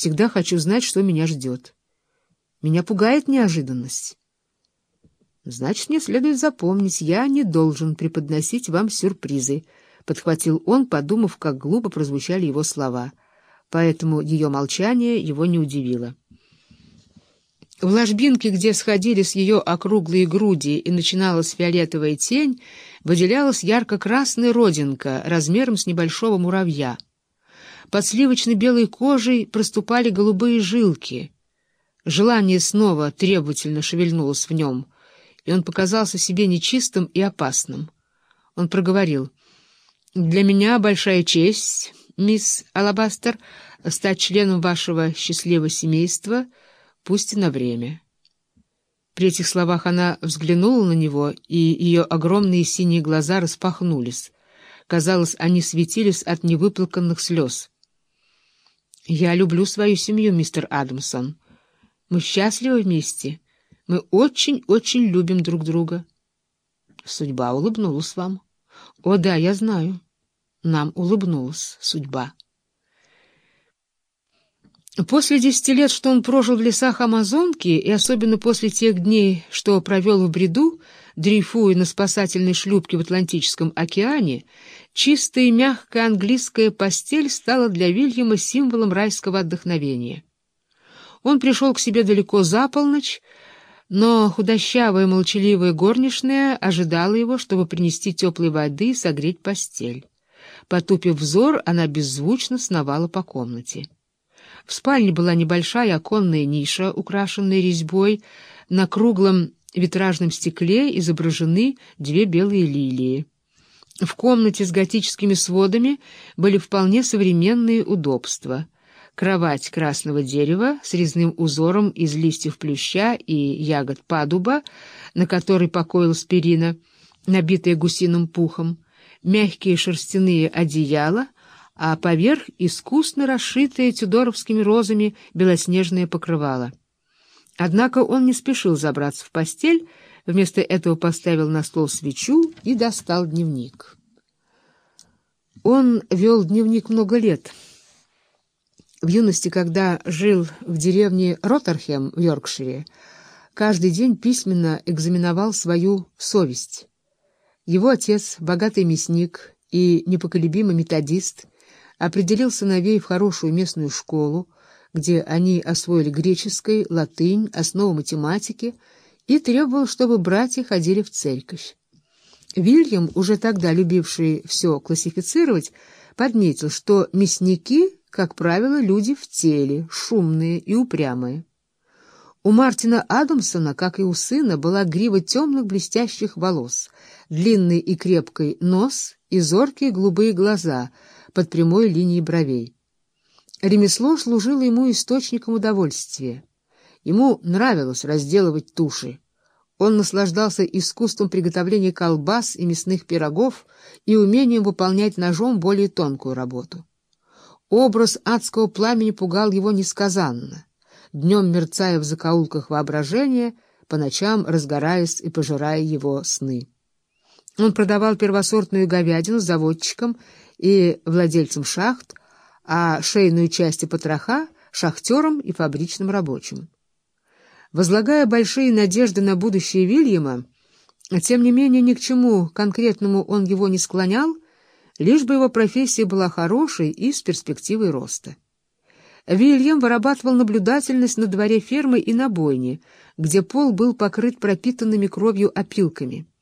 Всегда хочу знать, что меня ждет. Меня пугает неожиданность. Значит, мне следует запомнить, я не должен преподносить вам сюрпризы, — подхватил он, подумав, как глупо прозвучали его слова. Поэтому ее молчание его не удивило. В ложбинке, где сходились ее округлые груди и начиналась фиолетовая тень, выделялась ярко-красная родинка размером с небольшого муравья. Под сливочно-белой кожей проступали голубые жилки. Желание снова требовательно шевельнулось в нем, и он показался себе нечистым и опасным. Он проговорил, «Для меня большая честь, мисс Алабастер, стать членом вашего счастливого семейства — пусть и на время. При этих словах она взглянула на него, и ее огромные синие глаза распахнулись. Казалось, они светились от невыплаканных слез. «Я люблю свою семью, мистер Адамсон. Мы счастливы вместе. Мы очень-очень любим друг друга». Судьба улыбнулась вам. «О да, я знаю. Нам улыбнулась судьба». После десяти лет, что он прожил в лесах Амазонки, и особенно после тех дней, что провел в бреду, дрейфуя на спасательной шлюпке в Атлантическом океане, чистая и мягкая английская постель стала для Вильяма символом райского отдохновения. Он пришел к себе далеко за полночь, но худощавая молчаливая горничная ожидала его, чтобы принести теплой воды и согреть постель. Потупив взор, она беззвучно сновала по комнате. В спальне была небольшая оконная ниша, украшенная резьбой. На круглом витражном стекле изображены две белые лилии. В комнате с готическими сводами были вполне современные удобства. Кровать красного дерева с резным узором из листьев плюща и ягод падуба, на которой покоилась перина, набитая гусиным пухом, мягкие шерстяные одеяла — а поверх искусно расшитое тюдоровскими розами белоснежное покрывало. Однако он не спешил забраться в постель, вместо этого поставил на стол свечу и достал дневник. Он вел дневник много лет. В юности, когда жил в деревне Роттерхем в Йоркшире, каждый день письменно экзаменовал свою совесть. Его отец, богатый мясник и непоколебимый методист, определил сыновей в хорошую местную школу, где они освоили греческий, латынь, основу математики, и требовал, чтобы братья ходили в церковь. Вильям, уже тогда любивший все классифицировать, подметил, что мясники, как правило, люди в теле, шумные и упрямые. У Мартина Адамсона, как и у сына, была грива темных блестящих волос, длинный и крепкий нос и зоркие голубые глаза — под прямой линией бровей. Ремесло служило ему источником удовольствия. Ему нравилось разделывать туши. Он наслаждался искусством приготовления колбас и мясных пирогов и умением выполнять ножом более тонкую работу. Образ адского пламени пугал его несказанно, днем мерцая в закоулках воображения, по ночам разгораясь и пожирая его сны. Он продавал первосортную говядину заводчикам и владельцам шахт, а шейную часть и потроха — шахтерам и фабричным рабочим. Возлагая большие надежды на будущее Вильяма, тем не менее ни к чему конкретному он его не склонял, лишь бы его профессия была хорошей и с перспективой роста. Вильям вырабатывал наблюдательность на дворе фермы и на бойне, где пол был покрыт пропитанными кровью опилками —